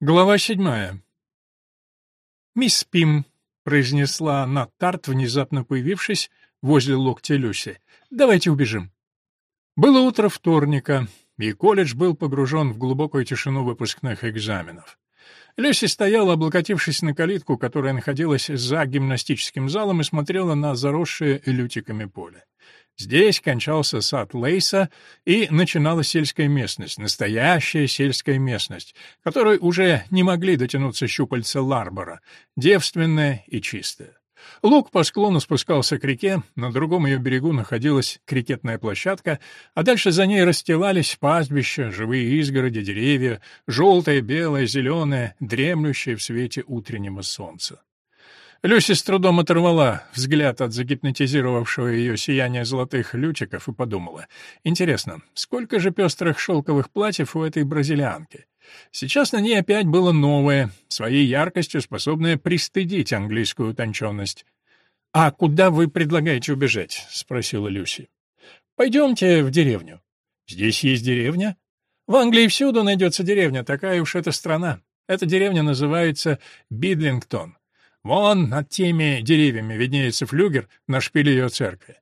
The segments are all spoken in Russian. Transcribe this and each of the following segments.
Глава седьмая. «Мисс Пим», — произнесла Нат Тарт, внезапно появившись возле локтя Люси, — «давайте убежим». Было утро вторника, и колледж был погружен в глубокую тишину выпускных экзаменов. Люси стояла, облокотившись на калитку, которая находилась за гимнастическим залом, и смотрела на заросшее лютиками поле. Здесь кончался сад Лейса, и начиналась сельская местность, настоящая сельская местность, которой уже не могли дотянуться щупальца Ларбора, девственная и чистая. Луг по склону спускался к реке, на другом ее берегу находилась крикетная площадка, а дальше за ней расстилались пастбища, живые изгороди, деревья, желтое, белое, зеленое, дремлющее в свете утреннего солнца. Люси с трудом оторвала взгляд от загипнотизировавшего ее сияния золотых лютиков и подумала. Интересно, сколько же пестрых шелковых платьев у этой бразилианки? Сейчас на ней опять было новое, своей яркостью способное пристыдить английскую утонченность. «А куда вы предлагаете убежать?» — спросила Люси. «Пойдемте в деревню». «Здесь есть деревня?» «В Англии всюду найдется деревня, такая уж эта страна. Эта деревня называется Бидлингтон. Вон над теми деревьями виднеется флюгер на шпиле ее церкви.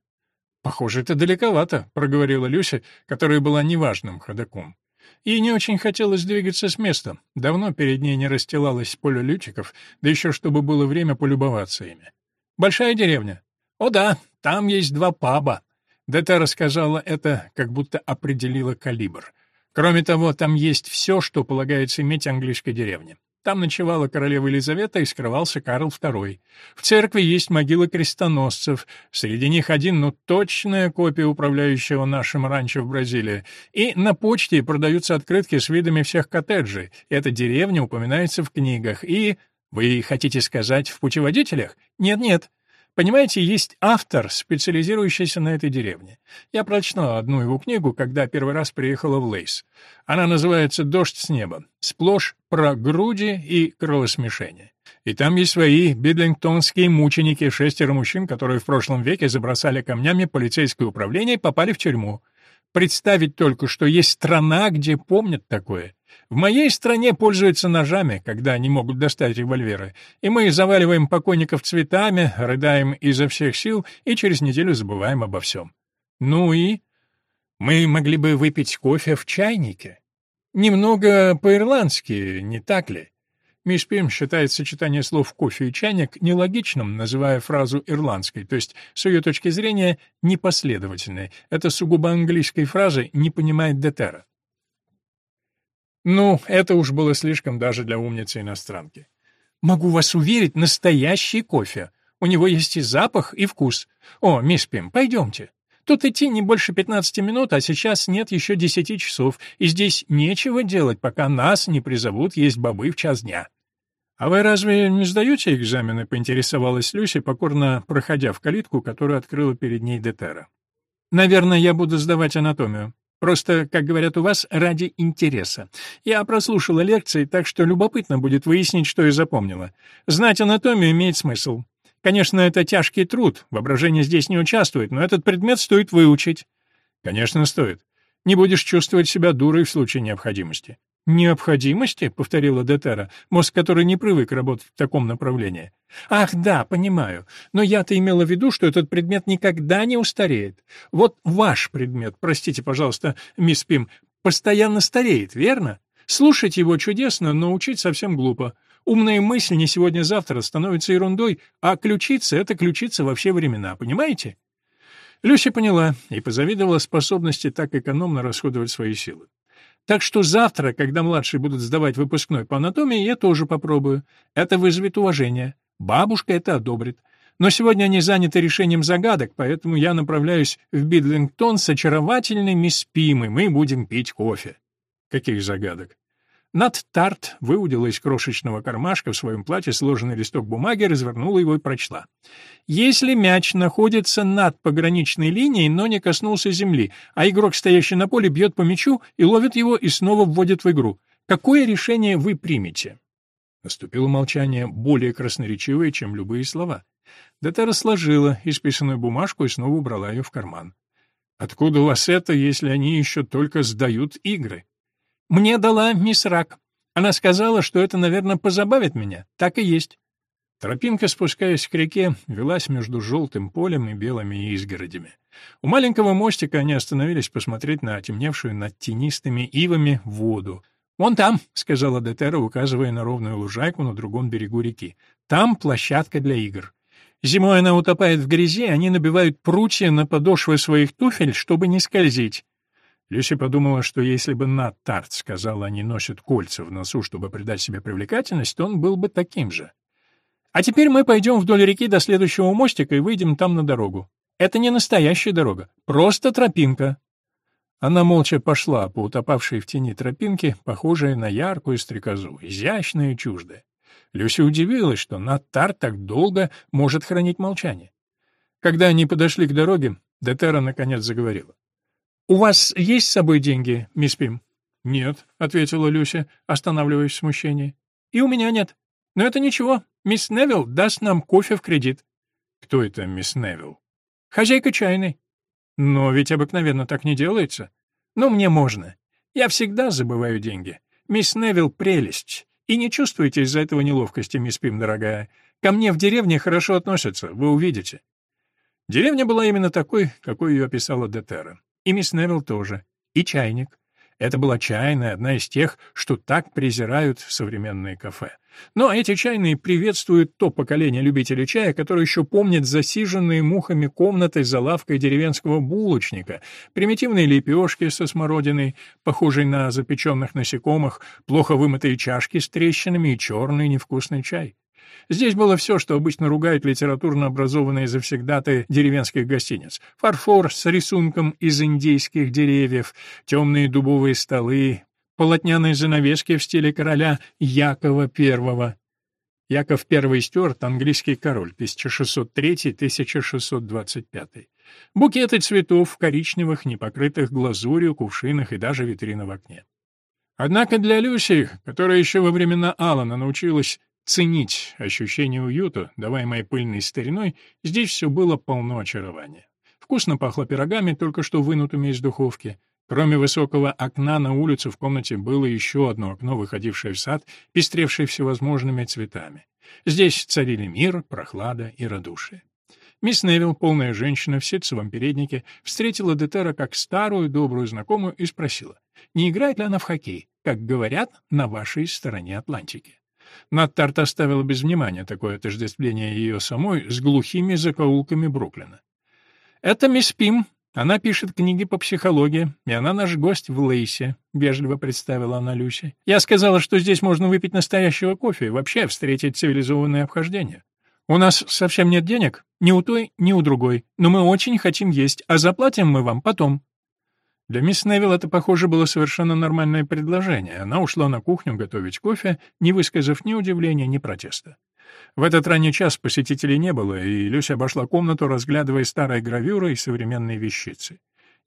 «Похоже, это далековато», — проговорила Люся, которая была неважным ходоком. Ей не очень хотелось двигаться с места. Давно перед ней не расстилалось поле лютиков, да еще чтобы было время полюбоваться ими. «Большая деревня?» «О да, там есть два паба». Дета рассказала это, как будто определила калибр. Кроме того, там есть все, что полагается иметь английской деревне. Там ночевала королева Елизавета и скрывался Карл II. В церкви есть могилы крестоносцев, среди них один, ну, точная копия управляющего нашим ранчо в Бразилии. И на почте продаются открытки с видами всех коттеджей. Эта деревня упоминается в книгах. И... Вы хотите сказать, в путеводителях? Нет-нет, Понимаете, есть автор, специализирующийся на этой деревне. Я прочла одну его книгу, когда первый раз приехала в Лейс. Она называется «Дождь с неба». Сплошь про груди и кровосмешение. И там есть свои бидлингтонские мученики, шестеро мужчин, которые в прошлом веке забросали камнями полицейское управление и попали в тюрьму. Представить только, что есть страна, где помнят такое. В моей стране пользуются ножами, когда они могут достать револьверы, и мы заваливаем покойников цветами, рыдаем изо всех сил и через неделю забываем обо всем. Ну и? Мы могли бы выпить кофе в чайнике. Немного по-ирландски, не так ли? Мисс Пим считает сочетание слов «кофе» и «чайник» нелогичным, называя фразу ирландской, то есть, с ее точки зрения, непоследовательной. Это сугубо английской фразы не понимает Детера. Ну, это уж было слишком даже для умницы-иностранки. Могу вас уверить, настоящий кофе. У него есть и запах, и вкус. О, мисс Пим, пойдемте. Тут идти не больше 15 минут, а сейчас нет еще 10 часов, и здесь нечего делать, пока нас не призовут есть бобы в час дня. «А вы разве не сдаете экзамены?» — поинтересовалась Люся, покорно проходя в калитку, которую открыла перед ней Детера. «Наверное, я буду сдавать анатомию. Просто, как говорят у вас, ради интереса. Я прослушала лекции, так что любопытно будет выяснить, что я запомнила. Знать анатомию имеет смысл. Конечно, это тяжкий труд, воображение здесь не участвует, но этот предмет стоит выучить. Конечно, стоит. Не будешь чувствовать себя дурой в случае необходимости. «Необходимости?» — повторила Детера, мозг который не привык работать в таком направлении. «Ах, да, понимаю. Но я-то имела в виду, что этот предмет никогда не устареет. Вот ваш предмет, простите, пожалуйста, мисс Пим, постоянно стареет, верно? Слушать его чудесно, но учить совсем глупо. Умная мысль не сегодня-завтра становится ерундой, а ключица — это ключица во все времена, понимаете?» Люся поняла и позавидовала способности так экономно расходовать свои силы. Так что завтра, когда младшие будут сдавать выпускной по анатомии, я тоже попробую. Это вызовет уважение. Бабушка это одобрит. Но сегодня они заняты решением загадок, поэтому я направляюсь в Бидлингтон с очаровательной мисс Пим, и мы будем пить кофе. Каких загадок? Над Тарт выудила из крошечного кармашка в своем платье сложенный листок бумаги, развернула его и прочла. «Если мяч находится над пограничной линией, но не коснулся земли, а игрок, стоящий на поле, бьет по мячу и ловит его и снова вводит в игру, какое решение вы примете?» Наступило молчание, более красноречивое, чем любые слова. Дата сложила исписанную бумажку и снова убрала ее в карман. «Откуда у вас это, если они еще только сдают игры?» Мне дала мисс Рак. Она сказала, что это, наверное, позабавит меня. Так и есть. Тропинка, спускаясь к реке, велась между желтым полем и белыми изгородями. У маленького мостика они остановились посмотреть на темневшую над тенистыми ивами воду. «Вон там», — сказала Детера, указывая на ровную лужайку на другом берегу реки. «Там площадка для игр. Зимой она утопает в грязи, они набивают прутья на подошвы своих туфель, чтобы не скользить. Люси подумала, что если бы Нат Тарт сказала, они носят кольца в носу, чтобы придать себе привлекательность, то он был бы таким же. А теперь мы пойдем вдоль реки до следующего мостика и выйдем там на дорогу. Это не настоящая дорога, просто тропинка. Она молча пошла по утопавшей в тени тропинке, похожей на яркую стрекозу, изящная и чуждая. Люси удивилась, что Нат Тарт так долго может хранить молчание. Когда они подошли к дороге, Детера наконец заговорила. «У вас есть с собой деньги, мисс Пим?» «Нет», — ответила Люся, останавливаясь в смущении. «И у меня нет. Но это ничего. Мисс Невилл даст нам кофе в кредит». «Кто это мисс Невилл?» «Хозяйка чайной». «Но ведь обыкновенно так не делается». «Ну, мне можно. Я всегда забываю деньги. Мисс Невилл — прелесть. И не чувствуйте из-за этого неловкости, мисс Пим, дорогая. Ко мне в деревне хорошо относятся, вы увидите». Деревня была именно такой, какой ее описала Детера. И мисс Невилл тоже. И чайник. Это была чайная, одна из тех, что так презирают современные кафе. Но эти чайные приветствуют то поколение любителей чая, которое еще помнит засиженные мухами комнаты за лавкой деревенского булочника, примитивные лепешки со смородиной, похожей на запеченных насекомых, плохо вымытые чашки с трещинами и черный невкусный чай. Здесь было все, что обычно ругают литературно образованные завсегдаты деревенских гостиниц. Фарфор с рисунком из индейских деревьев, темные дубовые столы, полотняные занавески в стиле короля Якова I. Яков I Стюарт, английский король, 1603-1625. Букеты цветов коричневых, непокрытых глазурью, кувшинах и даже витрина в окне. Однако для Люси, которая еще во времена Алана научилась ценить ощущение уюта, даваемое пыльной стариной, здесь все было полно очарования. Вкусно пахло пирогами, только что вынутыми из духовки. Кроме высокого окна на улицу в комнате было еще одно окно, выходившее в сад, пестревшее всевозможными цветами. Здесь царили мир, прохлада и радушие. Мисс Невилл, полная женщина в ситцевом переднике, встретила Детера как старую добрую знакомую и спросила, не играет ли она в хоккей, как говорят, на вашей стороне Атлантики. Наттарт оставила без внимания такое отождествление ее самой с глухими закоулками Бруклина. «Это мисс Пим. Она пишет книги по психологии, и она наш гость в Лейсе», — вежливо представила она Люси. «Я сказала, что здесь можно выпить настоящего кофе и вообще встретить цивилизованное обхождение. У нас совсем нет денег, ни у той, ни у другой, но мы очень хотим есть, а заплатим мы вам потом». Для мисс Невилл это, похоже, было совершенно нормальное предложение. Она ушла на кухню готовить кофе, не высказав ни удивления, ни протеста. В этот ранний час посетителей не было, и Люся обошла комнату, разглядывая старые гравюры и современные вещицы.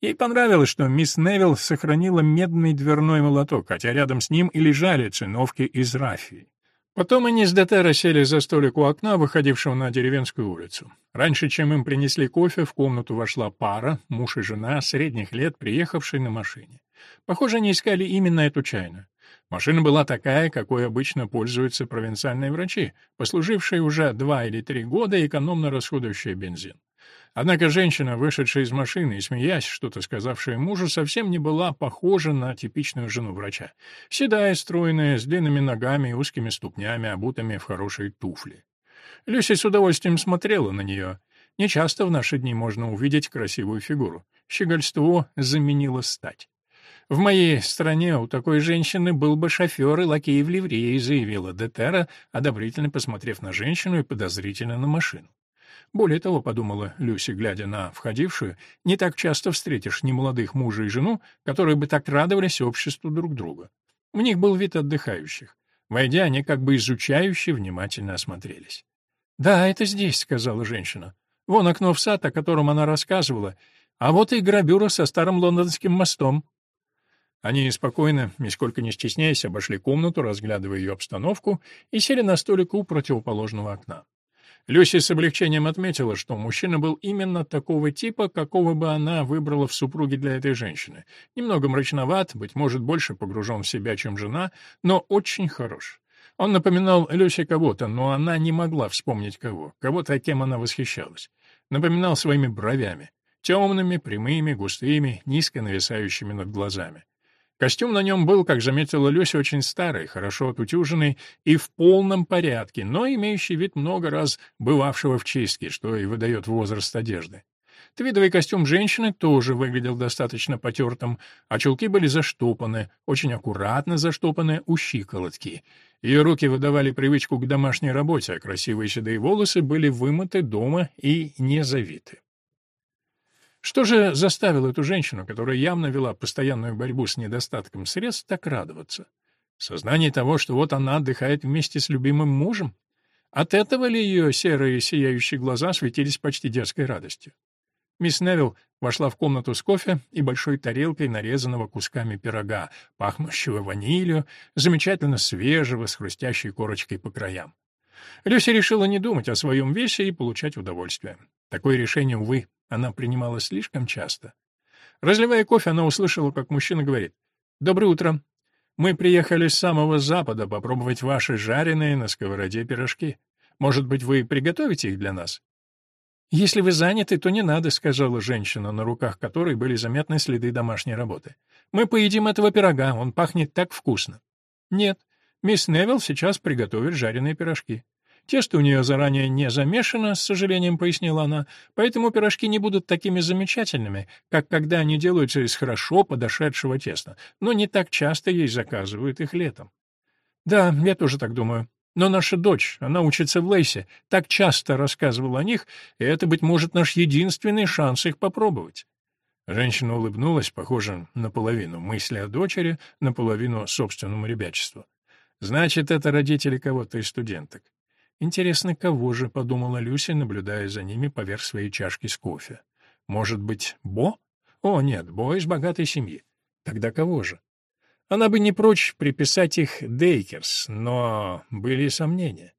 Ей понравилось, что мисс Невилл сохранила медный дверной молоток, хотя рядом с ним и лежали циновки из рафии. Потом они с Детера сели за столик у окна, выходившего на деревенскую улицу. Раньше, чем им принесли кофе, в комнату вошла пара, муж и жена, средних лет, приехавшие на машине. Похоже, они искали именно эту чайную. Машина была такая, какой обычно пользуются провинциальные врачи, послужившие уже два или три года и экономно расходующие бензин. Однако женщина, вышедшая из машины и смеясь, что-то сказавшая мужу, совсем не была похожа на типичную жену врача. Седая, стройная, с длинными ногами и узкими ступнями, обутыми в хорошие туфли. Люся с удовольствием смотрела на нее. Нечасто в наши дни можно увидеть красивую фигуру. Щегольство заменило стать. «В моей стране у такой женщины был бы шофер и лакей в ливрее», заявила Детера, одобрительно посмотрев на женщину и подозрительно на машину. Более того, подумала Люси, глядя на входившую, не так часто встретишь ни молодых мужа и жену, которые бы так радовались обществу друг друга. У них был вид отдыхающих. Войдя, они как бы изучающе внимательно осмотрелись. «Да, это здесь», — сказала женщина. «Вон окно в сад, о котором она рассказывала, а вот и гравюра со старым лондонским мостом». Они спокойно, нисколько не стесняясь, обошли комнату, разглядывая ее обстановку, и сели на столик у противоположного окна. Люси с облегчением отметила, что мужчина был именно такого типа, какого бы она выбрала в супруге для этой женщины. Немного мрачноват, быть может, больше погружен в себя, чем жена, но очень хорош. Он напоминал Люси кого-то, но она не могла вспомнить кого, кого-то, кем она восхищалась. Напоминал своими бровями, темными, прямыми, густыми, низко нависающими над глазами. Костюм на нем был, как заметила Люся, очень старый, хорошо отутюженный и в полном порядке, но имеющий вид много раз бывавшего в чистке, что и выдает возраст одежды. Твидовый костюм женщины тоже выглядел достаточно потертым, а чулки были заштопаны, очень аккуратно заштопаны у щиколотки. Ее руки выдавали привычку к домашней работе, а красивые седые волосы были вымыты дома и не завиты. Что же заставило эту женщину, которая явно вела постоянную борьбу с недостатком средств, так радоваться? Сознание того, что вот она отдыхает вместе с любимым мужем? От этого ли ее серые сияющие глаза светились почти детской радостью? Мисс Невилл вошла в комнату с кофе и большой тарелкой нарезанного кусками пирога, пахнущего ванилью, замечательно свежего, с хрустящей корочкой по краям. Люся решила не думать о своем весе и получать удовольствие. Такое решение, увы, она принимала слишком часто. Разливая кофе, она услышала, как мужчина говорит. «Доброе утро. Мы приехали с самого запада попробовать ваши жареные на сковороде пирожки. Может быть, вы приготовите их для нас?» «Если вы заняты, то не надо», — сказала женщина, на руках которой были заметны следы домашней работы. «Мы поедим этого пирога, он пахнет так вкусно». «Нет, мисс Невилл сейчас приготовит жареные пирожки». Тесто у нее заранее не замешано, с сожалением пояснила она, поэтому пирожки не будут такими замечательными, как когда они делаются из хорошо подошедшего теста, но не так часто ей заказывают их летом. Да, я тоже так думаю. Но наша дочь, она учится в Лейсе, так часто рассказывала о них, и это, быть может, наш единственный шанс их попробовать. Женщина улыбнулась, похоже, наполовину мысли о дочери, наполовину собственному ребячеству. Значит, это родители кого-то из студенток. Интересно, кого же, подумала Люся, наблюдая за ними поверх своей чашки с кофе. Может быть, Бо? О, нет, Бо из богатой семьи. Тогда кого же? Она бы не прочь приписать их Дейкерс, но были сомнения.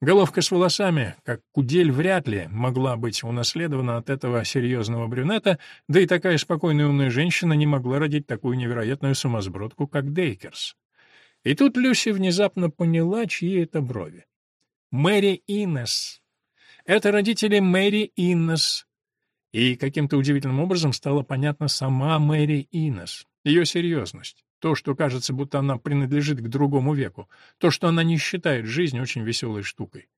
Головка с волосами, как кудель, вряд ли могла быть унаследована от этого серьезного брюнета, да и такая спокойная умная женщина не могла родить такую невероятную сумасбродку, как Дейкерс. И тут Люси внезапно поняла, чьи это брови. Мэри Иннес. Это родители Мэри Иннес. И каким-то удивительным образом стала понятна сама Мэри Иннес, ее серьезность. То, что кажется, будто она принадлежит к другому веку. То, что она не считает жизнь очень веселой штукой.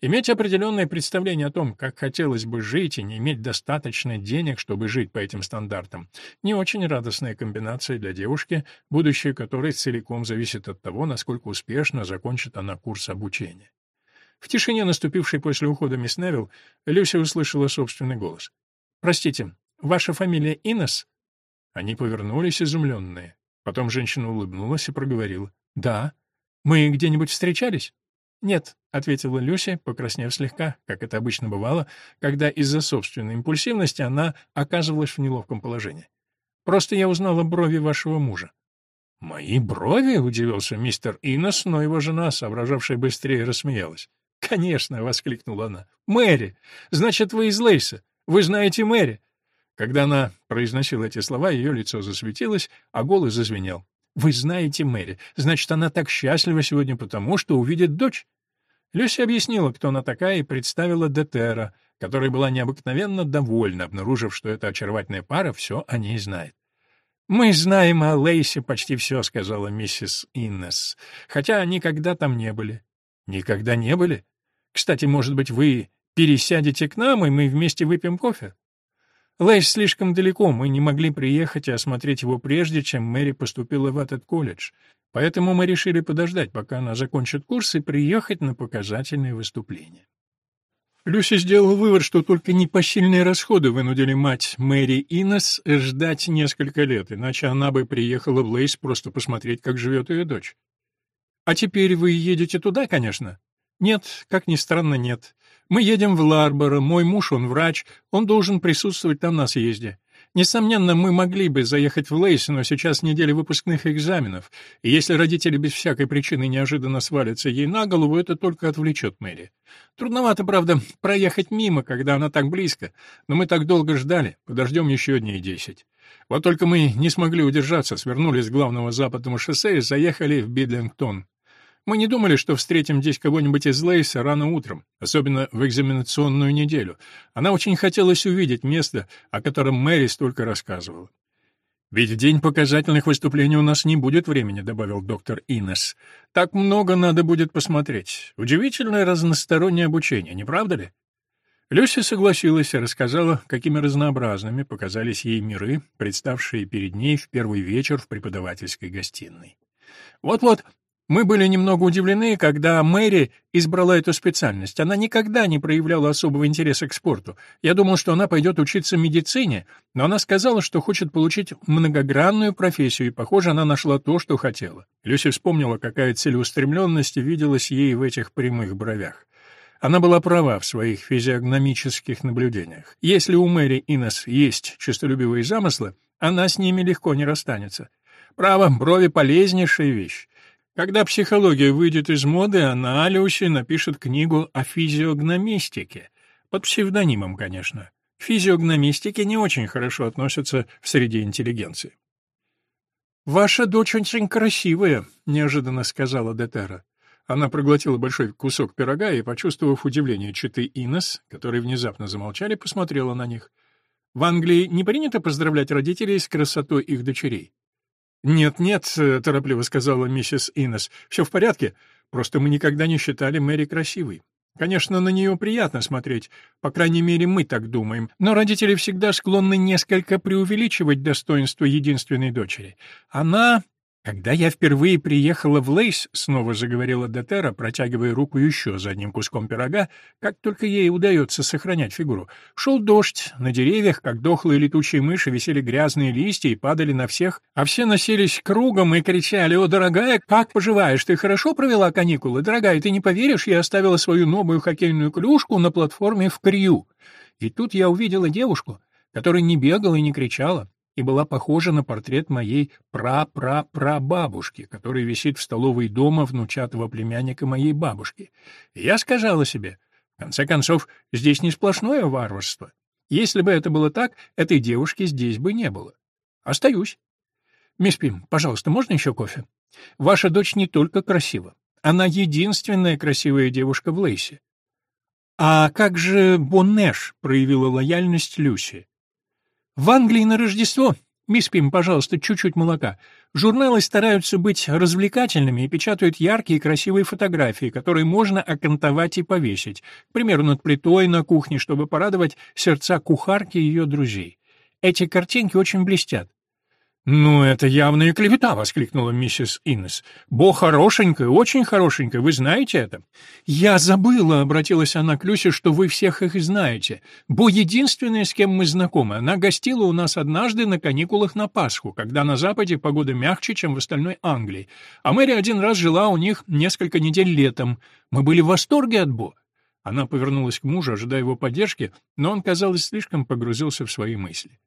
Иметь определенное представление о том, как хотелось бы жить, и не иметь достаточно денег, чтобы жить по этим стандартам, не очень радостная комбинация для девушки, будущее которой целиком зависит от того, насколько успешно закончит она курс обучения. В тишине, наступившей после ухода мисс Невилл, Люся услышала собственный голос. «Простите, ваша фамилия Инес?» Они повернулись, изумленные. Потом женщина улыбнулась и проговорила. «Да. Мы где-нибудь встречались?» «Нет», — ответила Люся, покраснев слегка, как это обычно бывало, когда из-за собственной импульсивности она оказывалась в неловком положении. «Просто я узнала брови вашего мужа». «Мои брови?» — удивился мистер Иннес, но его жена, соображавшая быстрее, рассмеялась. «Конечно!» — воскликнула она. «Мэри! Значит, вы из Лейса! Вы знаете Мэри!» Когда она произносила эти слова, ее лицо засветилось, а голос зазвенел. «Вы знаете Мэри. Значит, она так счастлива сегодня потому, что увидит дочь». Люся объяснила, кто она такая, и представила Детера, которая была необыкновенно довольна, обнаружив, что эта очаровательная пара все о ней знает. «Мы знаем о Лейсе почти все», — сказала миссис Иннес, «хотя никогда там не были». «Никогда не были?» Кстати, может быть, вы пересядете к нам, и мы вместе выпьем кофе? Лэйс слишком далеко, мы не могли приехать и осмотреть его прежде, чем Мэри поступила в этот колледж. Поэтому мы решили подождать, пока она закончит курс, и приехать на показательные выступления. Люси сделала вывод, что только непосильные расходы вынудили мать Мэри Иннес ждать несколько лет, иначе она бы приехала в Лейс просто посмотреть, как живет ее дочь. «А теперь вы едете туда, конечно?» Нет, как ни странно, нет. Мы едем в Ларборо, мой муж, он врач, он должен присутствовать там на съезде. Несомненно, мы могли бы заехать в Лейс, но сейчас неделя выпускных экзаменов, и если родители без всякой причины неожиданно свалятся ей на голову, это только отвлечет Мэри. Трудновато, правда, проехать мимо, когда она так близко, но мы так долго ждали, подождем еще дней десять. Вот только мы не смогли удержаться, свернули с главного западного шоссе и заехали в Бидлингтон. Мы не думали, что встретим здесь кого-нибудь из Лейса рано утром, особенно в экзаменационную неделю. Она очень хотелось увидеть место, о котором Мэри столько рассказывала. «Ведь в день показательных выступлений у нас не будет времени», — добавил доктор Инес. «Так много надо будет посмотреть. Удивительное разностороннее обучение, не правда ли?» Люся согласилась и рассказала, какими разнообразными показались ей миры, представшие перед ней в первый вечер в преподавательской гостиной. «Вот-вот, мы были немного удивлены, когда Мэри избрала эту специальность. Она никогда не проявляла особого интереса к спорту. Я думал, что она пойдет учиться медицине, но она сказала, что хочет получить многогранную профессию, и, похоже, она нашла то, что хотела. Люси вспомнила, какая целеустремленность виделась ей в этих прямых бровях. Она была права в своих физиогномических наблюдениях. Если у Мэри Инес есть честолюбивые замыслы, она с ними легко не расстанется. Право, брови — полезнейшая вещь. Когда психология выйдет из моды, она, Люси, напишет книгу о физиогномистике. Под псевдонимом, конечно. К физиогномистике не очень хорошо относятся в среде интеллигенции. «Ваша дочь очень красивая», — неожиданно сказала Детера. Она проглотила большой кусок пирога и, почувствовав удивление читы Инес, которые внезапно замолчали, посмотрела на них. «В Англии не принято поздравлять родителей с красотой их дочерей?» «Нет-нет», торопливо сказала миссис Иннес, — «все в порядке. Просто мы никогда не считали Мэри красивой. Конечно, на нее приятно смотреть, по крайней мере, мы так думаем, но родители всегда склонны несколько преувеличивать достоинство единственной дочери. Она «Когда я впервые приехала в Лейс», — снова заговорила Детера, протягивая руку еще за одним куском пирога, как только ей удается сохранять фигуру. Шел дождь, на деревьях, как дохлые летучие мыши, висели грязные листья и падали на всех, а все носились кругом и кричали «О, дорогая, как поживаешь? Ты хорошо провела каникулы? Дорогая, ты не поверишь, я оставила свою новую хоккейную клюшку на платформе в Крию». И тут я увидела девушку, которая не бегала и не кричала, и была похожа на портрет моей пра-пра-прабабушки, который висит в столовой дома внучатого племянника моей бабушки. Я сказала себе, в конце концов, здесь не сплошное варварство. Если бы это было так, этой девушки здесь бы не было. Остаюсь. Мисс Пим, пожалуйста, можно еще кофе? Ваша дочь не только красива. Она единственная красивая девушка в Лейсе. А как же Боннеш проявила лояльность Люси? В Англии на Рождество Мисс Пим, пожалуйста, чуть-чуть молока. Журналы стараются быть развлекательными и печатают яркие и красивые фотографии, которые можно окантовать и повесить, к примеру, над плитой на кухне, чтобы порадовать сердца кухарки и ее друзей. Эти картинки очень блестят. «Ну, это явная клевета!» — воскликнула миссис Иннес. «Бо хорошенькая, очень хорошенькая, вы знаете это?» «Я забыла», — обратилась она к Люсе, — «что вы всех их знаете. Бо единственная, с кем мы знакомы. Она гостила у нас однажды на каникулах на Пасху, когда на Западе погода мягче, чем в остальной Англии. А Мэри один раз жила у них несколько недель летом. Мы были в восторге от Бо». Она повернулась к мужу, ожидая его поддержки, но он, казалось, слишком погрузился в свои мысли.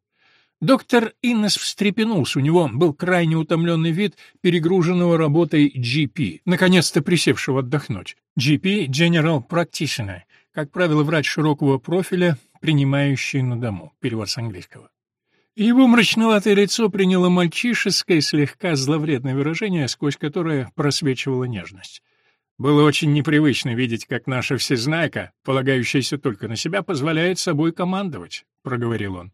Доктор Иннес встрепенулся, у него был крайне утомленный вид перегруженного работой GP, наконец-то присевшего отдохнуть. GP — General Practitioner, как правило, врач широкого профиля, принимающий на дому, перевод с английского. Его мрачноватое лицо приняло мальчишеское, слегка зловредное выражение, сквозь которое просвечивала нежность. Было очень непривычно видеть, как наша всезнайка, полагающаяся только на себя, позволяет собой командовать, — проговорил он.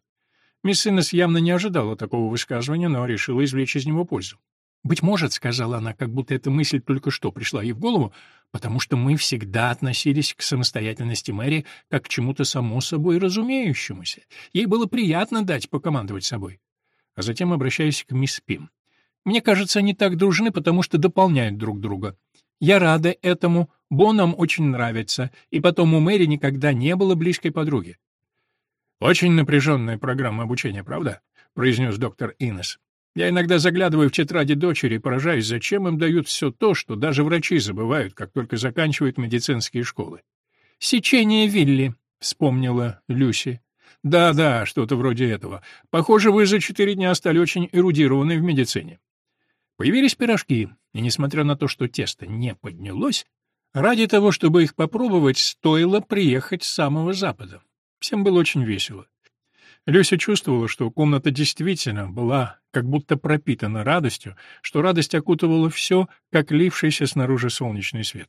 Мисс явно не ожидала такого высказывания, но решила извлечь из него пользу. «Быть может, — сказала она, как будто эта мысль только что пришла ей в голову, потому что мы всегда относились к самостоятельности Мэри как к чему-то само собой разумеющемуся. Ей было приятно дать покомандовать собой». А затем обращаясь к мисс Пим. «Мне кажется, они так дружны, потому что дополняют друг друга. Я рада этому, Бо нам очень нравится, и потом у Мэри никогда не было близкой подруги. «Очень напряженная программа обучения, правда?» — произнес доктор Инес. «Я иногда заглядываю в тетради дочери и поражаюсь, зачем им дают все то, что даже врачи забывают, как только заканчивают медицинские школы». «Сечение Вилли», — вспомнила Люси. Да-да, что-то вроде этого. Похоже, вы за четыре дня стали очень эрудированы в медицине. Появились пирожки, и несмотря на то, что тесто не поднялось, ради того, чтобы их попробовать, стоило приехать с самого запада. Всем было очень весело. Люся чувствовала, что комната действительно была как будто пропитана радостью, что радость окутывала все, как лившийся снаружи солнечный свет.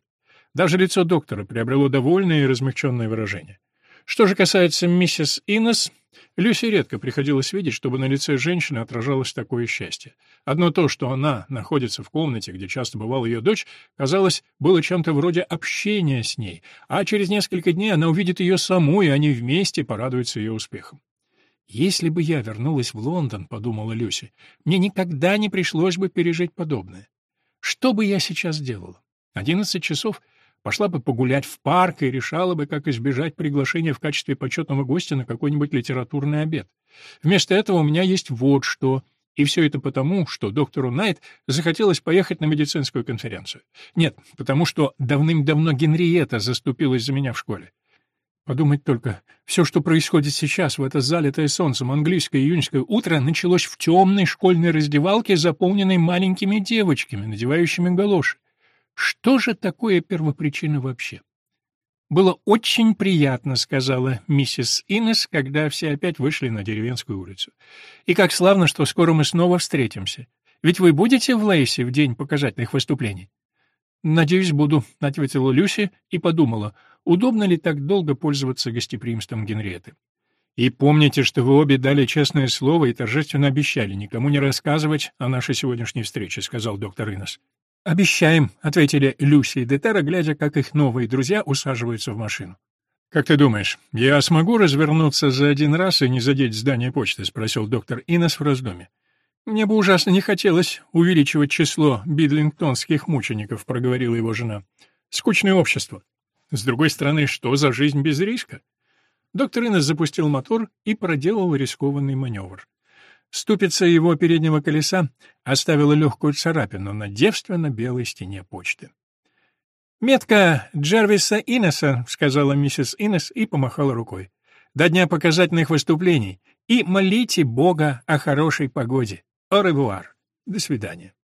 Даже лицо доктора приобрело довольное и размягченное выражение. Что же касается миссис Иннес, Люсе редко приходилось видеть, чтобы на лице женщины отражалось такое счастье. Одно то, что она находится в комнате, где часто бывала ее дочь, казалось, было чем-то вроде общения с ней, а через несколько дней она увидит ее саму, и они вместе порадуются ее успехом. «Если бы я вернулась в Лондон», — подумала Люси, — «мне никогда не пришлось бы пережить подобное. Что бы я сейчас делала? Одиннадцать часов пошла бы погулять в парк и решала бы, как избежать приглашения в качестве почетного гостя на какой-нибудь литературный обед. Вместо этого у меня есть вот что. И все это потому, что доктору Найт захотелось поехать на медицинскую конференцию. Нет, потому что давным-давно Генриетта заступилась за меня в школе. Подумать только, все, что происходит сейчас в это залитое солнцем английское июньское утро, началось в темной школьной раздевалке, заполненной маленькими девочками, надевающими галоши. Что же такое первопричина вообще? «Было очень приятно», — сказала миссис Иннес, когда все опять вышли на деревенскую улицу. «И как славно, что скоро мы снова встретимся. Ведь вы будете в Лейсе в день показательных выступлений?» «Надеюсь, буду», — ответила Люси и подумала, удобно ли так долго пользоваться гостеприимством Генриеты. «И помните, что вы обе дали честное слово и торжественно обещали никому не рассказывать о нашей сегодняшней встрече», — сказал доктор Инес. «Обещаем», — ответили Люси и Детера, глядя, как их новые друзья усаживаются в машину. «Как ты думаешь, я смогу развернуться за один раз и не задеть здание почты?» — спросил доктор Инес в раздумье. «Мне бы ужасно не хотелось увеличивать число бидлингтонских мучеников», — проговорила его жена. «Скучное общество. С другой стороны, что за жизнь без риска?» Доктор Иннес запустил мотор и проделал рискованный маневр. Ступица его переднего колеса оставила легкую царапину на девственно-белой стене почты. «Метка Джервиса Иннеса», — сказала миссис Иннес и помахала рукой. «До дня показательных выступлений. И молите Бога о хорошей погоде. Оревуар. До свидания.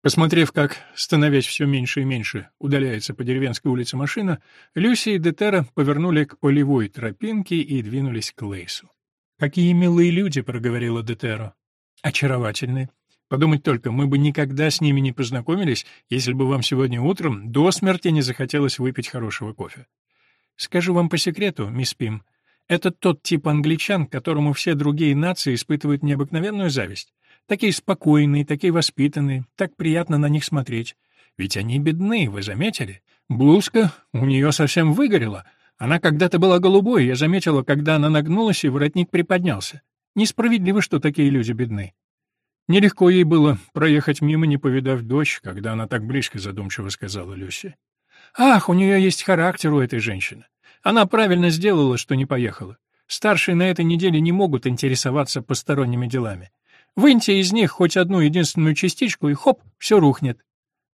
Посмотрев, как, становясь все меньше и меньше, удаляется по деревенской улице машина, Люси и Детера повернули к полевой тропинке и двинулись к Лейсу. «Какие милые люди», — проговорила Детера. «Очаровательные. Подумать только, мы бы никогда с ними не познакомились, если бы вам сегодня утром до смерти не захотелось выпить хорошего кофе. Скажу вам по секрету, мисс Пим, — это тот тип англичан, которому все другие нации испытывают необыкновенную зависть. Такие спокойные, такие воспитанные, так приятно на них смотреть. Ведь они бедны, вы заметили? Блузка у нее совсем выгорела. Она когда-то была голубой, я заметила, когда она нагнулась, и воротник приподнялся. Несправедливо, что такие люди бедны. Нелегко ей было проехать мимо, не повидав дочь, когда она так близко задумчиво сказала Люси. «Ах, у нее есть характер у этой женщины. Она правильно сделала, что не поехала. Старшие на этой неделе не могут интересоваться посторонними делами. Выньте из них хоть одну единственную частичку, и хоп, все рухнет.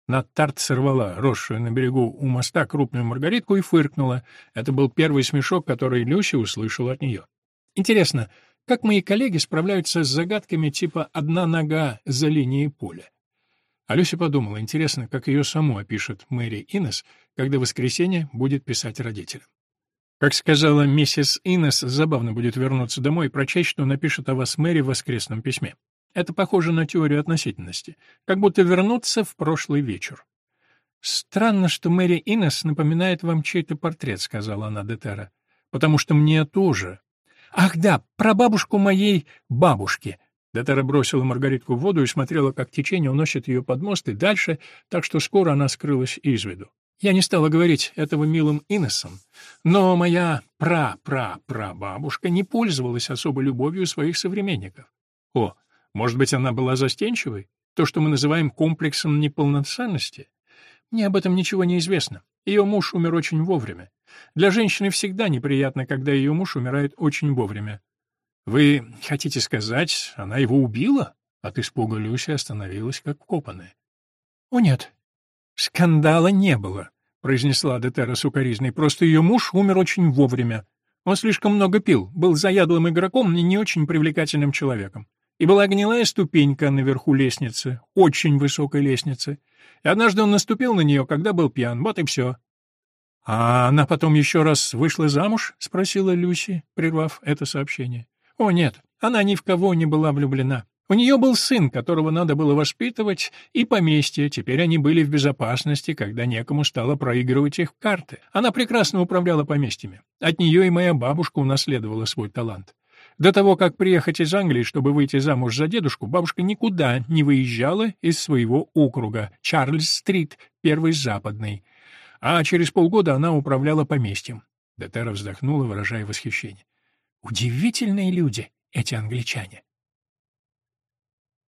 Натарт сорвала росшую на берегу у моста крупную маргаритку и фыркнула. Это был первый смешок, который Люся услышала от нее. Интересно, как мои коллеги справляются с загадками типа «одна нога за линией поля»? А Люся подумала, интересно, как ее саму опишет Мэри Иннес, когда в воскресенье будет писать родителям. Как сказала миссис Иннес, забавно будет вернуться домой и прочесть, что напишет о вас Мэри в воскресном письме. Это похоже на теорию относительности, как будто вернуться в прошлый вечер. «Странно, что Мэри Иннес напоминает вам чей-то портрет», — сказала она Детера. «Потому что мне тоже». «Ах да, про бабушку моей бабушки». Детера бросила Маргаритку в воду и смотрела, как течение уносит ее под мост и дальше, так что скоро она скрылась из виду. Я не стала говорить этого милым Иннесом, но моя пра-пра-прабабушка не пользовалась особой любовью своих современников. О, может быть, она была застенчивой? То, что мы называем комплексом неполноценности? Мне об этом ничего не известно. Ее муж умер очень вовремя. Для женщины всегда неприятно, когда ее муж умирает очень вовремя. Вы хотите сказать, она его убила? От испуга Люси остановилась, как вкопанная. — О, нет, «Скандала не было», — произнесла Детера сукоризной. «Просто ее муж умер очень вовремя». Он слишком много пил, был заядлым игроком и не очень привлекательным человеком. И была гнилая ступенька наверху лестницы, очень высокой лестницы. И однажды он наступил на нее, когда был пьян, вот и все. — А она потом еще раз вышла замуж? — спросила Люси, прервав это сообщение. — О, нет, она ни в кого не была влюблена. У нее был сын, которого надо было воспитывать, и поместье, теперь они были в безопасности, когда некому стало проигрывать их карты. Она прекрасно управляла поместьями. От нее и моя бабушка унаследовала свой талант. До того, как приехать из Англии, чтобы выйти замуж за дедушку, бабушка никуда не выезжала из своего округа, Чарльз-стрит, первый западный. А через полгода она управляла поместьем. Детера вздохнула, выражая восхищение. «Удивительные люди, эти англичане!»